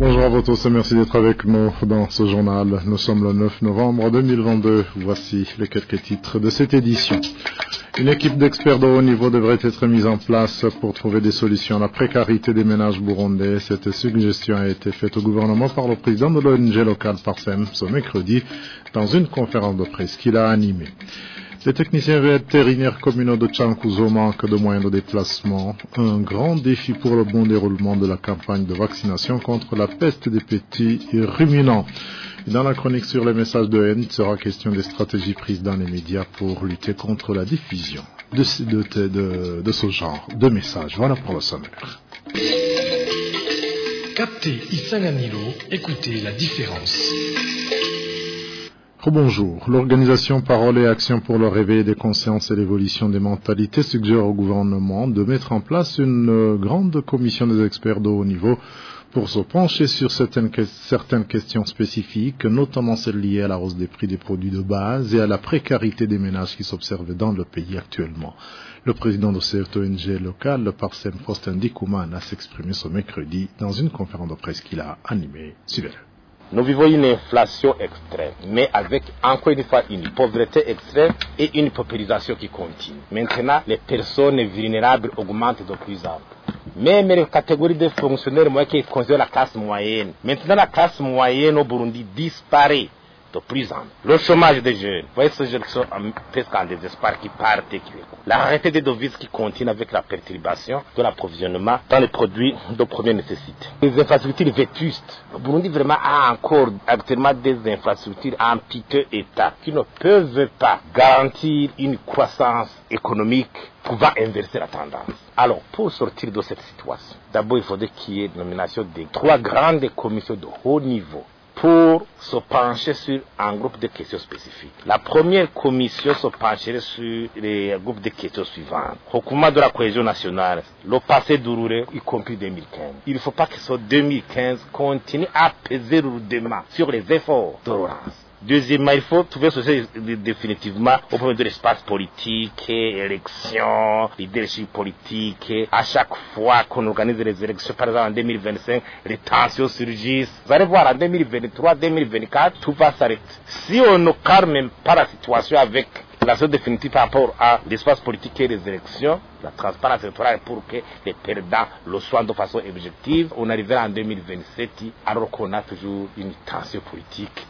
Bonjour à vous tous et merci d'être avec nous dans ce journal. Nous sommes le 9 novembre 2022. Voici les quelques titres de cette édition. Une équipe d'experts de haut niveau devrait être mise en place pour trouver des solutions à la précarité des ménages burundais. Cette suggestion a été faite au gouvernement par le président de l'ONG locale Parsem ce mercredi dans une conférence de presse qu'il a animée. Les techniciens vétérinaires communaux de Chankuzo manquent de moyens de déplacement, un grand défi pour le bon déroulement de la campagne de vaccination contre la peste des petits ruminants. Dans la chronique sur les messages de haine, il sera question des stratégies prises dans les médias pour lutter contre la diffusion de, ce genre de messages. Voilà pour le sommaire. Captez écoutez la différence. Bonjour. L'organisation Parole et Action pour le réveil des consciences et l'évolution des mentalités suggère au gouvernement de mettre en place une grande commission des experts de haut niveau pour se pencher sur certaines, questions spécifiques, notamment celles liées à la hausse des prix des produits de base et à la précarité des ménages qui s'observent dans le pays actuellement. Le président de cette ONG locale, le Parsem Faustin Dikouman, a s'exprimé ce mercredi dans une conférence de presse qu'il a animée. Suivez-le. Nous vivons une inflation extrême, mais avec encore une fois une pauvreté extrême et une paupérisation qui continue. Maintenant, les personnes vulnérables augmentent de plus en plus. Même les catégories de fonctionnaires moyens qui considèrent la classe moyenne. Maintenant, la classe moyenne au Burundi disparaît de. Le chômage des jeunes, vous voyez ces jeunes qui sont presque en désespoir, qui partent et qui La rareté des devises qui continue avec la perturbation de l'approvisionnement dans les produits de première nécessité. Les infrastructures vétustes. Le Burundi vraiment a encore actuellement des infrastructures en piteux état qui ne peuvent pas garantir une croissance économique pouvant inverser la tendance. Alors, pour sortir de cette situation, d'abord il faudrait qu'il y ait nomination de trois grandes commissions de haut niveau pour se pencher sur un groupe de questions spécifiques. La première commission se pencherait sur les groupes de questions suivantes. Recoupement de la cohésion nationale, le passé douloureux, y compris 2015. Il ne faut pas que ce 2015 continue à peser lourdement sur les efforts de Laurence. Deuxièmement, il faut trouver ceci définitivement au point de l'espace politique, élections, leadership politique. À chaque fois qu'on organise les élections, par exemple en 2025, les tensions surgissent. Vous allez voir en 2023, 2024, tout va s'arrêter. Si on ne calme pas la situation avec la seule définitive par rapport à l'espace politique et les élections, la transparence électorale pour que les perdants le soient de façon objective, on arrivera en 2027 alors qu'on a toujours une tension politique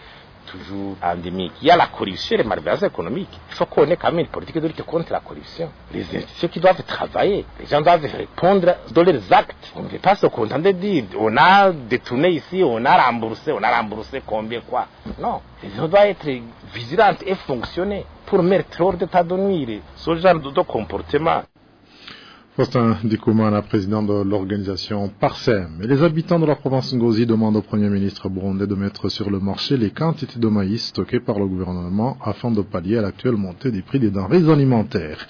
toujours endémique. Il y a la corruption et les malversations économiques. Il faut qu'on ait quand même une politique de lutte contre la corruption. Les institutions qui doivent travailler, les gens doivent répondre de leurs actes. On ne peut pas se contenter de dire on a détourné ici, on a remboursé, on a remboursé combien quoi. Non, les gens doivent être vigilants et fonctionner pour mettre hors d'état de nuire ce genre de comportement. Faustin Dikoumana, président de l'organisation Parsem. Les habitants de la province Ngozi demandent au Premier ministre burundais de mettre sur le marché les quantités de maïs stockées par le gouvernement afin de pallier à l'actuelle montée des prix des denrées alimentaires.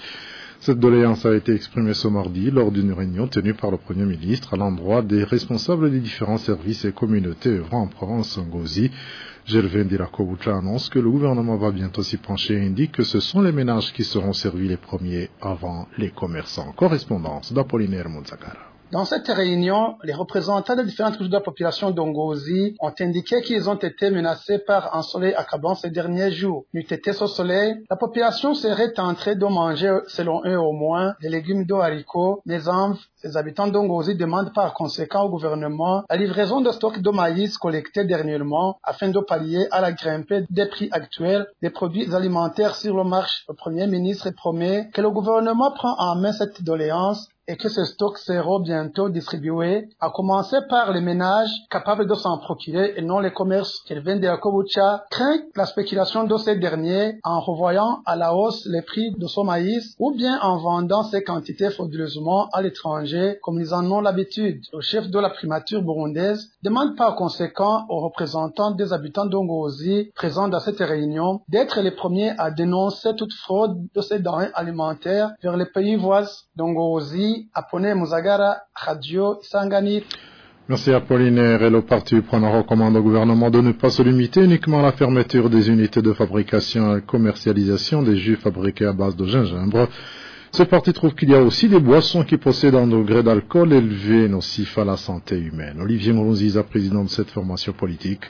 Cette doléance a été exprimée ce mardi lors d'une réunion tenue par le Premier ministre à l'endroit des responsables des différents services et communautés œuvrant en province Ngozi. Gervais Ndirakobucha annonce que le gouvernement va bientôt s'y pencher et indique que ce sont les ménages qui seront servis les premiers avant les commerçants. Correspondance d'Apollinaire Moudzakara. Dans cette réunion, les représentants des différentes couches de la population d'Ongozi ont indiqué qu'ils ont été menacés par un soleil accablant ces derniers jours. N'eût été ce soleil, la population serait entrée de manger, selon eux au moins, des légumes de haricots, amves. Ces habitants d'Ongozi demandent par conséquent au gouvernement la livraison de stocks de maïs collectés dernièrement afin de pallier à la grimpée des prix actuels des produits alimentaires sur le marché. Le Premier ministre promet que le gouvernement prend en main cette doléance et que ces stocks seront bientôt distribués, à commencer par les ménages capables de s'en procurer et non les commerces. Kelvin de Yakobucha craint la spéculation de ces derniers en revoyant à la hausse les prix de son maïs ou bien en vendant ces quantités frauduleusement à l'étranger comme ils en ont l'habitude. Le chef de la primature burundaise demande par conséquent aux représentants des habitants d'Ongozi présents dans cette réunion d'être les premiers à dénoncer toute fraude de ces denrées alimentaires vers les pays voisins d'Ongozi Muzagara, Radio. Merci Apollinaire. Et le parti prenant recommande au gouvernement de ne pas se limiter uniquement à la fermeture des unités de fabrication et commercialisation des jus fabriqués à base de gingembre. Ce parti trouve qu'il y a aussi des boissons qui possèdent un degré d'alcool élevé nocif à la santé humaine. Olivier Moronziza, président de cette formation politique,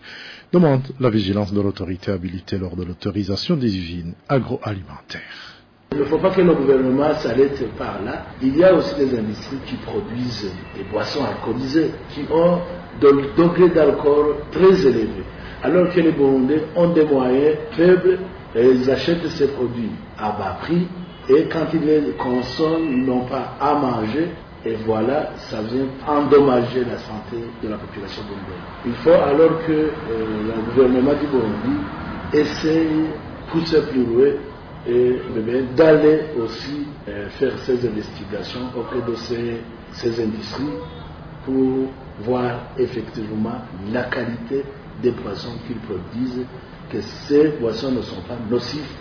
demande la vigilance de l'autorité habilitée lors de l'autorisation des usines agroalimentaires. Il ne faut pas que le gouvernement s'arrête par là. Il y a aussi des industries qui produisent des boissons alcoolisées, qui ont des degrés d'alcool très élevés. Alors que les Burundais ont des moyens faibles ils achètent ces produits à bas prix et quand ils les consomment, ils n'ont pas à manger et voilà, ça vient endommager la santé de la population burundaise. Il faut alors que euh, le gouvernement du Burundi essaye, pousser plus loin et d'aller aussi euh, faire ces investigations auprès de ces, ces industries pour voir effectivement la qualité des poissons qu'ils produisent, que ces poissons ne sont pas nocifs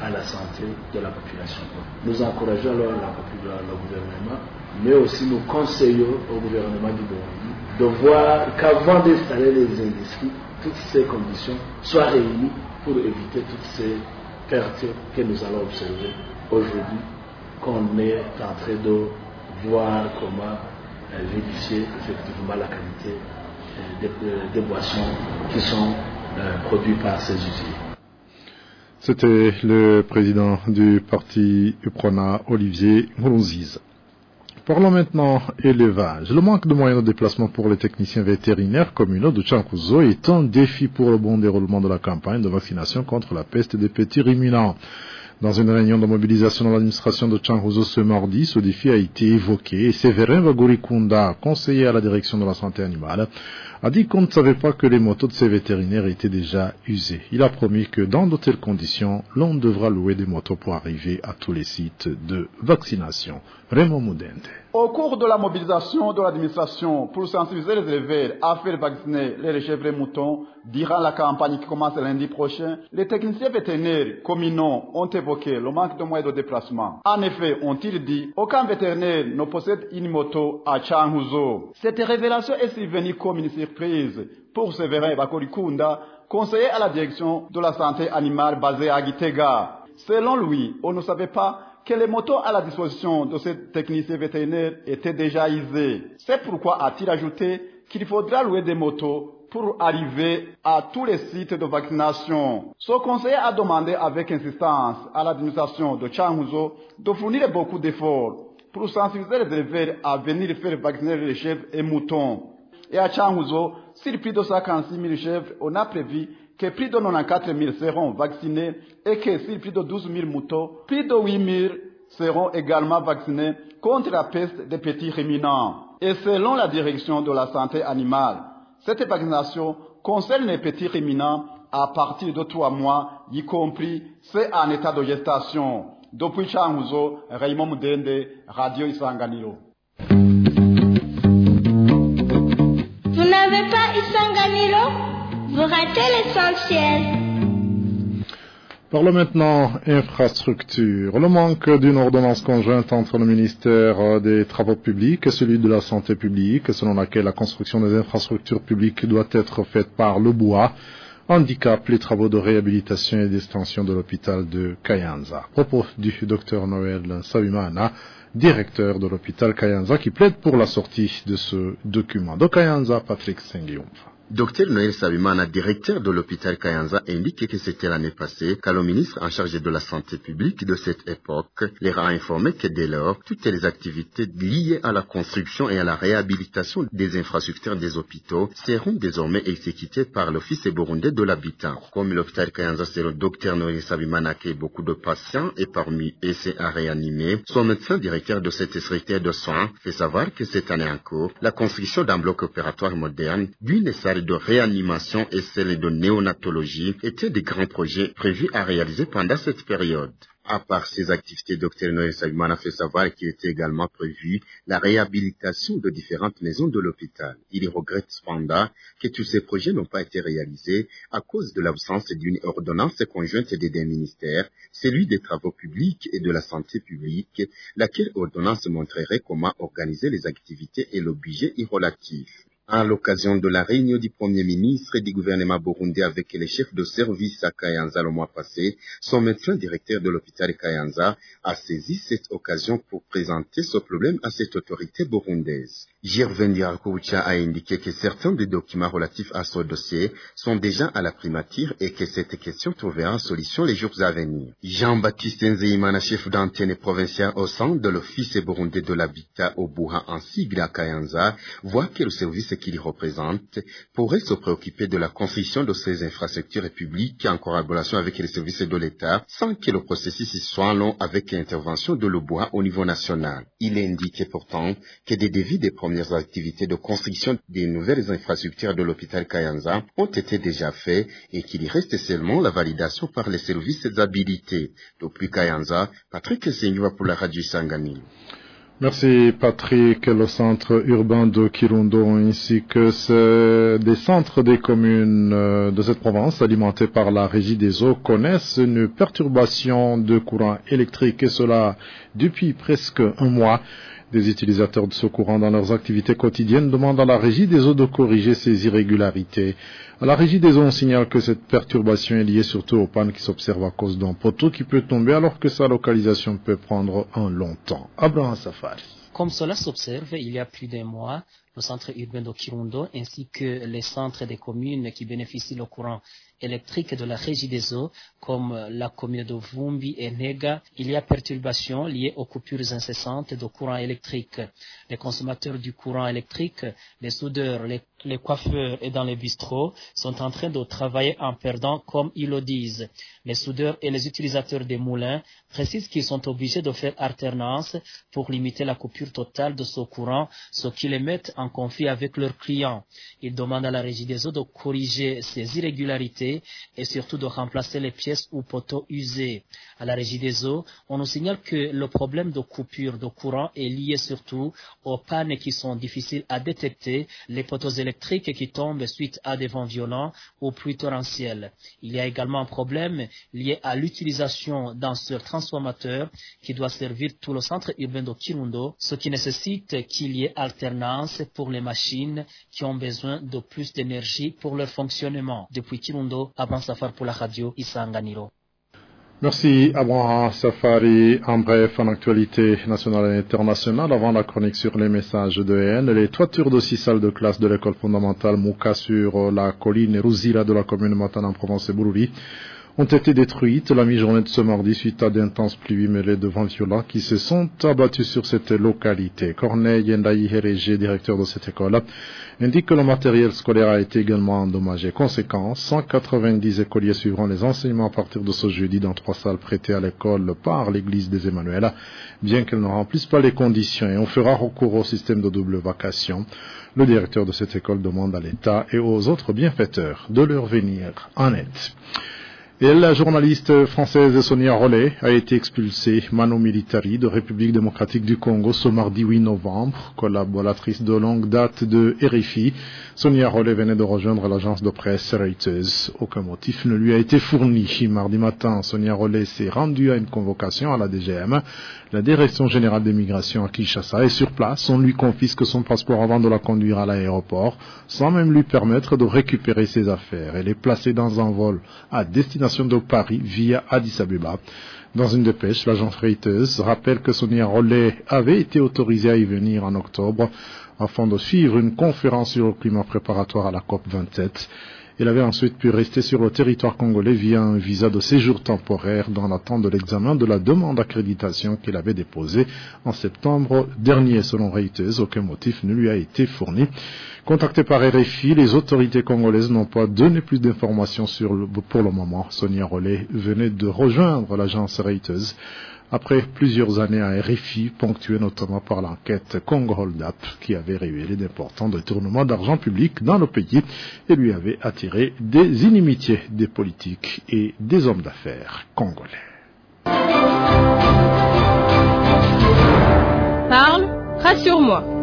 à la santé de la population. Nous encourageons alors la, le gouvernement, mais aussi nous conseillons au gouvernement du Burundi de voir qu'avant d'installer les industries, toutes ces conditions soient réunies pour éviter toutes ces pertes que nous allons observer aujourd'hui, qu'on est en train de voir comment vérifier effectivement la qualité des, des boissons qui sont euh, produites par ces usines. C'était le président du parti UPRONA, Olivier Moulonziz. Parlons maintenant élevage. Le manque de moyens de déplacement pour les techniciens vétérinaires communaux de Chankuzo est un défi pour le bon déroulement de la campagne de vaccination contre la peste des petits ruminants. Dans une réunion de mobilisation dans l'administration de Changuzo ce mardi, ce défi a été évoqué et Séverin Vagurikunda, conseiller à la direction de la santé animale, a dit qu'on ne savait pas que les motos de ces vétérinaires étaient déjà usées. Il a promis que dans de telles conditions, l'on devra louer des motos pour arriver à tous les sites de vaccination. Raymond Moudende. Au cours de la mobilisation de l'administration pour sensibiliser les éleveurs à faire vacciner les chèvres et moutons durant la campagne qui commence lundi prochain, les techniciens vétérinaires communaux ont évoqué le manque de moyens de déplacement. En effet, ont-ils dit, aucun vétérinaire ne possède une moto à Changuzo. Cette révélation est survenue comme une surprise pour Séverin Bakorikunda, conseiller à la direction de la santé animale basée à Gitega. Selon lui, on ne savait pas que les motos à la disposition de ces techniciens vétérinaires étaient déjà usées. C'est pourquoi a-t-il ajouté qu'il faudra louer des motos pour arriver à tous les sites de vaccination. Ce conseiller a demandé avec insistance à l'administration de Changuzo de fournir beaucoup d'efforts pour sensibiliser les éleveurs à venir faire vacciner les chèvres et moutons. Et à Changuzo, sur plus de 56 000 chèvres, on a prévu que plus de 94 000 seront vaccinés et que sur plus de 12 000 moutons, plus de 8 000 seront également vaccinés contre la peste des petits ruminants. Et selon la direction de la santé animale, cette vaccination concerne les petits ruminants à partir de trois mois, y compris ceux en état de gestation. Depuis Changuzo, Raymond Mudende, Radio Isanganiro. Vous n'avez pas Isanganiro? Vous ratez l'essentiel. Parlons maintenant infrastructure. Le manque d'une ordonnance conjointe entre le ministère des Travaux publics et celui de la Santé publique, selon laquelle la construction des infrastructures publiques doit être faite par le bois, handicape les travaux de réhabilitation et d'extension de l'hôpital de Kayanza. Propos du docteur Noël Savimana, directeur de l'hôpital Kayanza, qui plaide pour la sortie de ce document. De Kayanza, Patrick Sengiumfa. Docteur Noël Sabimana, directeur de l'hôpital Kayanza, indique que c'était l'année passée quand le ministre en charge de la santé publique de cette époque les a informés que dès lors, toutes les activités liées à la construction et à la réhabilitation des infrastructures des hôpitaux seront désormais exécutées par l'Office burundais de l'habitat. Comme l'hôpital Kayanza, c'est le docteur Noël Sabimana qui a beaucoup de patients et parmi eux, c'est à réanimer. Son médecin directeur de cette structure de soins fait savoir que cette année encore, la construction d'un bloc opératoire moderne, d'une salle de réanimation et celle de néonatologie étaient des grands projets prévus à réaliser pendant cette période. À part ces activités, Dr Noël Sagman a fait savoir qu'il était également prévu la réhabilitation de différentes maisons de l'hôpital. Il regrette cependant que tous ces projets n'ont pas été réalisés à cause de l'absence d'une ordonnance conjointe des deux ministères, celui des travaux publics et de la santé publique, laquelle ordonnance montrerait comment organiser les activités et le budget y relatif. À l'occasion de la réunion du Premier ministre et du gouvernement burundais avec les chefs de service à Kayanza le mois passé, son médecin directeur de l'hôpital Kayanza a saisi cette occasion pour présenter ce problème à cette autorité burundaise. Gervain Dirakoucha a indiqué que certains des documents relatifs à ce dossier sont déjà à la primature et que cette question trouvera solution les jours à venir. Jean-Baptiste Nzeimana, chef d'antenne provinciale au sein de l'Office burundais de l'habitat au Bouha en sigle à Kayanza, voit que le service qu'il représente pourrait se préoccuper de la construction de ces infrastructures publiques en collaboration avec les services de l'État sans que le processus soit long avec l'intervention de l'Oboa au niveau national. Il indique pourtant que des devis des premières activités de construction des nouvelles infrastructures de l'hôpital Kayanza ont été déjà faits et qu'il reste seulement la validation par les services habilités. Depuis Kayanza, Patrick Sengwa pour la radio Sangani. Merci Patrick. Le centre urbain de Kirundo ainsi que des centres des communes de cette province alimentés par la régie des eaux connaissent une perturbation de courant électrique et cela depuis presque un mois. Des utilisateurs de ce courant dans leurs activités quotidiennes demandent à la régie des eaux de corriger ces irrégularités. La régie des eaux, on signale que cette perturbation est liée surtout aux pannes qui s'observent à cause d'un poteau qui peut tomber alors que sa localisation peut prendre un long temps. Abraham Safari. Comme cela s'observe, il y a plus d'un mois, le centre urbain de Kirundo ainsi que les centres des communes qui bénéficient du courant électrique de la régie des eaux, comme la commune de Vumbi et Nega, il y a perturbations liées aux coupures incessantes de courant électrique. Les consommateurs du courant électrique, les soudeurs, les, les coiffeurs et dans les bistrots sont en train de travailler en perdant comme ils le disent. Les soudeurs et les utilisateurs des moulins précisent qu'ils sont obligés de faire alternance pour limiter la coupure totale de ce courant, ce qui les met en conflit avec leurs clients. Ils demandent à la régie des eaux de corriger ces irrégularités et surtout de remplacer les pièces ou poteaux usés. À la régie des eaux, on nous signale que le problème de coupure de courant est lié surtout aux pannes qui sont difficiles à détecter, les poteaux électriques qui tombent suite à des vents violents ou pluies torrentielles. Il y a également un problème lié à l'utilisation d'un seul transformateur qui doit servir tout le centre urbain de Kirundo, ce qui nécessite qu'il y ait alternance pour les machines qui ont besoin de plus d'énergie pour leur fonctionnement. Depuis Kirundo, Abraham. Merci Abraham Safari. En bref, en actualité nationale et internationale, avant la chronique sur les messages de haine, les toitures de six salles de classe de l'école fondamentale Mouka sur la colline Rouzira de la commune Matana en Provence et Boulouri ont été détruites la mi-journée de ce mardi suite à d'intenses pluies mêlées de vents violents qui se sont abattus sur cette localité. Corneille Yendaï Hérégé, directeur de cette école, indique que le matériel scolaire a été également endommagé. Conséquence, 190 écoliers suivront les enseignements à partir de ce jeudi dans trois salles prêtées à l'école par l'église des Emmanuel, bien qu'elles ne remplissent pas les conditions et on fera recours au système de double vacation. Le directeur de cette école demande à l'État et aux autres bienfaiteurs de leur venir en aide. La journaliste française Sonia Rollet a été expulsée mano militari de République démocratique du Congo ce mardi 8 novembre. Collaboratrice de longue date de RFI, Sonia Rollet venait de rejoindre l'agence de presse Reuters. Aucun motif ne lui a été fourni. Mardi matin, Sonia Rollet s'est rendue à une convocation à la DGM, la Direction générale des migrations à Kinshasa, et sur place, on lui confisque son passeport avant de la conduire à l'aéroport, sans même lui permettre de récupérer ses affaires. Elle est placée dans un vol à destination de Paris via Addis Abeba. Dans une dépêche, l'agence Reuters rappelle que Sonia Rollet avait été autorisée à y venir en octobre afin de suivre une conférence sur le climat préparatoire à la COP 27. Elle avait ensuite pu rester sur le territoire congolais via un visa de séjour temporaire dans l'attente de l'examen de la demande d'accréditation qu'elle avait déposée en septembre dernier. Selon Reuters, aucun motif ne lui a été fourni. Contactée par RFI, les autorités congolaises n'ont pas donné plus d'informations sur le, pour le moment. Sonia Rollet venait de rejoindre l'agence Reuters après plusieurs années à RFI, ponctuées notamment par l'enquête Congo Hold Up, qui avait révélé d'importants détournements d'argent public dans le pays et lui avait attiré des inimitiés des politiques et des hommes d'affaires congolais. Parle, rassure-moi.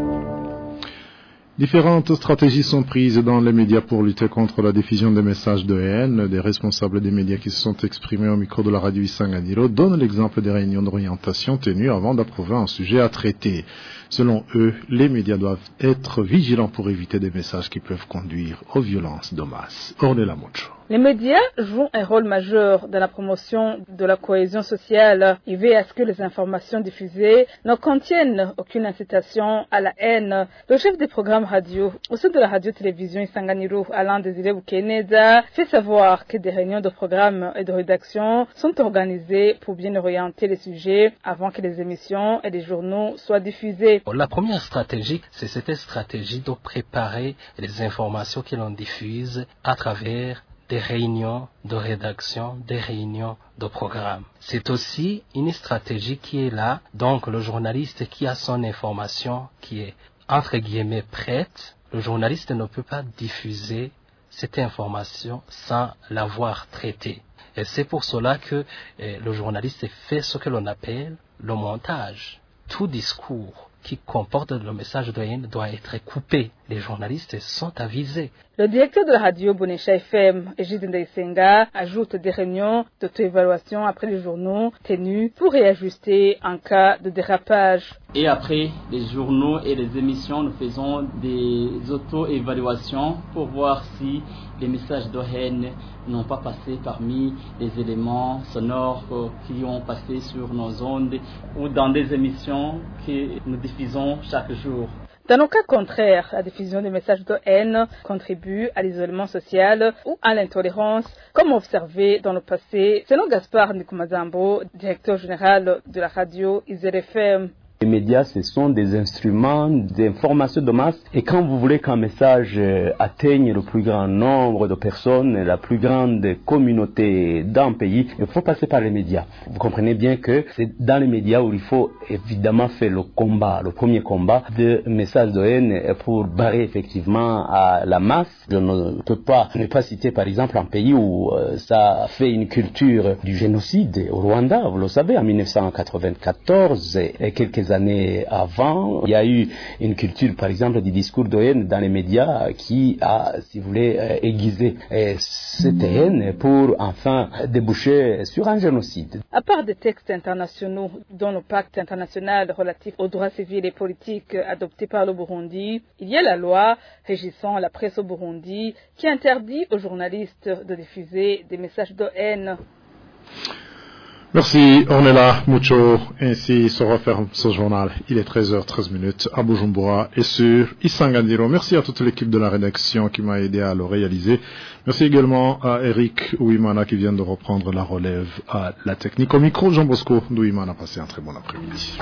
Différentes stratégies sont prises dans les médias pour lutter contre la diffusion des messages de haine. Des responsables des médias qui se sont exprimés au micro de la radio Isanganiro donnent l'exemple des réunions d'orientation tenues avant d'approuver un sujet à traiter. Selon eux, les médias doivent être vigilants pour éviter des messages qui peuvent conduire aux violences de masse. Ornella Mucho. Les médias jouent un rôle majeur dans la promotion de la cohésion sociale. Ils veillent à ce que les informations diffusées ne contiennent aucune incitation à la haine. Le chef des programmes radio au sein de la radio-télévision Isanganiro, Alain Désiré Boukeneza, fait savoir que des réunions de programmes et de rédaction sont organisées pour bien orienter les sujets avant que les émissions et les journaux soient diffusés. La première stratégie, c'est cette stratégie de préparer les informations que l'on diffuse à travers des réunions de rédaction, des réunions de programme. C'est aussi une stratégie qui est là, donc le journaliste qui a son information qui est entre guillemets prête, le journaliste ne peut pas diffuser cette information sans l'avoir traitée. Et c'est pour cela que eh, le journaliste fait ce que l'on appelle le montage. Tout discours qui comporte le message de haine doit être coupé. Les journalistes sont avisés. Le directeur de la radio Bonesha FM, Egide Ndaisenga, ajoute des réunions d'auto-évaluation après les journaux tenus pour réajuster en cas de dérapage. Et après les journaux et les émissions, nous faisons des auto-évaluations pour voir si les messages de haine n'ont pas passé parmi les éléments sonores qui ont passé sur nos ondes ou dans des émissions que nous diffusons chaque jour. Dans le cas contraire, la diffusion des messages de haine contribue à l'isolement social ou à l'intolérance, comme observé dans le passé, selon Gaspard Nikumazambo, directeur général de la radio IZFM. Les médias, ce sont des instruments d'information de masse. Et quand vous voulez qu'un message atteigne le plus grand nombre de personnes, la plus grande communauté d'un pays, il faut passer par les médias. Vous comprenez bien que c'est dans les médias où il faut évidemment faire le combat, le premier combat de messages de haine pour barrer effectivement à la masse. Je ne peux pas ne pas citer par exemple un pays où ça fait une culture du génocide au Rwanda, vous le savez, en 1994 et années avant, il y a eu une culture, par exemple, du discours de haine dans les médias qui a, si vous voulez, aiguisé cette haine pour enfin déboucher sur un génocide. À part des textes internationaux, dont le pacte international relatif aux droits civils et politiques adopté par le Burundi, il y a la loi régissant la presse au Burundi qui interdit aux journalistes de diffuser des messages de haine. Merci Ornella Mucho. Ainsi se referme ce journal. Il est 13h13 minutes à Bujumbura et sur Isangandiro. Merci à toute l'équipe de la rédaction qui m'a aidé à le réaliser. Merci également à Eric Ouimana qui vient de reprendre la relève à la technique. Au micro, Jean Bosco d'Ouimana. Passez un très bon après-midi.